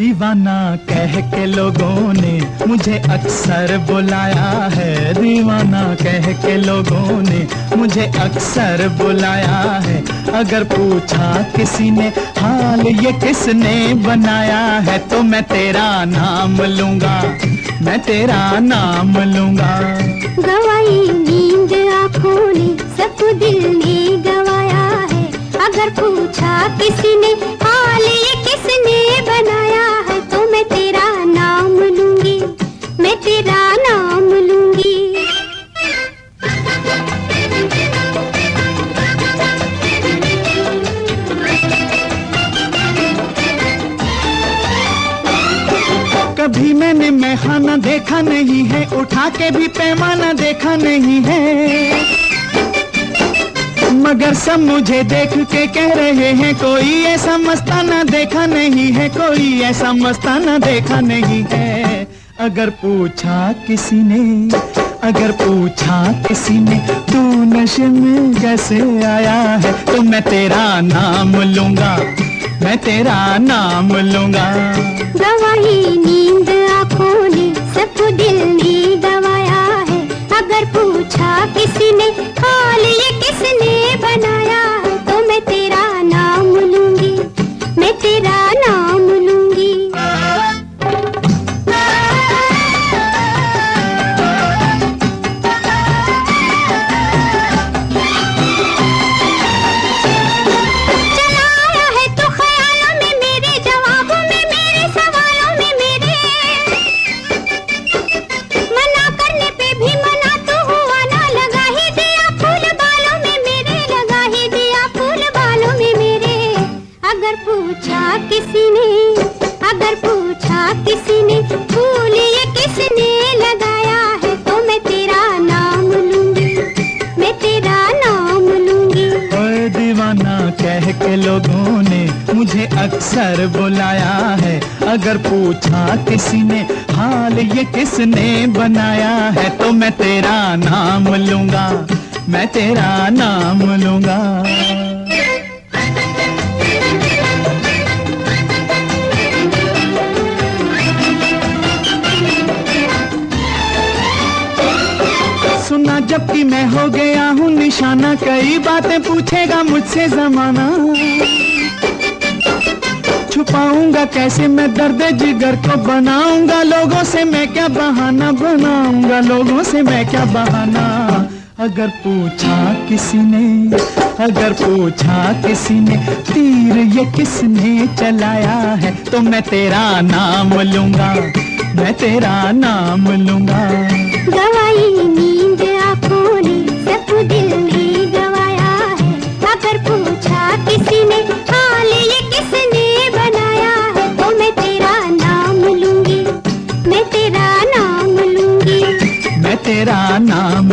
कह के लोगों ने मुझे अक्सर बुलाया है। दीवाना कह के लोगों ने मुझे अक्सर बुलाया है। अगर पूछा किसी ने, हाल ये किसने बनाया है? तो मैं तेरा नाम लूँगा, मैं तेरा नाम लूँगा। गवाई नींद आँखों ने सबको दिल ने गवाया है। अगर पूछा किसी ने मैंने मैखाना देखा नहीं है, उठा के भी पैमाना देखा नहीं है। मगर सब मुझे देख के कह रहे हैं, कोई ऐसा मस्ताना देखा नहीं है, कोई ऐसा मस्ताना देखा नहीं है। अगर पूछा किसी ने, अगर पूछा किसी ने, तू नशे में कैसे आया है तो मैं तेरा नाम लूँगा, मैं तेरा नाम लूँगा। गवाही नींद आँखों सब दिल ने पूछा किसी ने अगर पूछा किसी ने फूल ये किसने लगाया है? तो मैं तेरा नाम लूँगी। मैं तेरा नाम लूँगी। ओए दीवाना, कह के लोगों ने मुझे अक्सर बुलाया है। अगर पूछा किसी ने हाल ये किसने बनाया है? तो मैं तेरा नाम लूँगा। मैं तेरा नाम लूँगा। जबकि मैं हो गया हूँ निशाना। कई बातें पूछेगा मुझसे जमाना। छुपाऊँगा कैसे मैं दर्द जिगर को बनाऊँगा? लोगों से मैं क्या बहाना बनाऊँगा? लोगों से मैं क्या बहाना? अगर पूछा किसी ने, अगर पूछा किसी ने, तीर ये किसने चलाया है? तो मैं तेरा नाम लूँगा, मैं तेरा नाम लूँगा। नाम